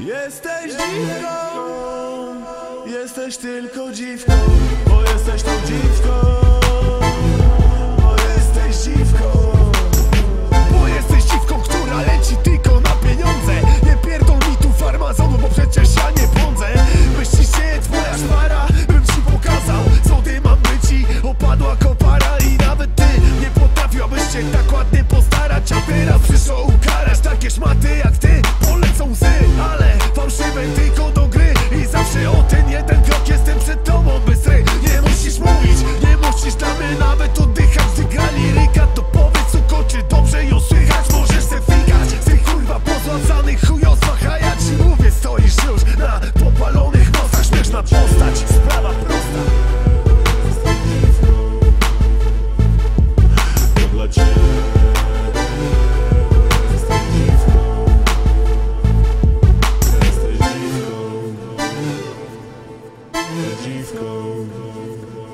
Jesteś dziwką, jesteś tylko dziwką, bo jesteś tą dziwką, bo jesteś dziwką. Bo jesteś dziwką, która leci tylko na pieniądze. Nie pierdol mi tu farmazonu, bo przecież ja nie błądzę. Myślisz, że jest twoja szpara, bym ci pokazał, co ty mam być i opadła kopara i nawet ty nie potrafiłabyś się tak ładnie postawić. The jeep go.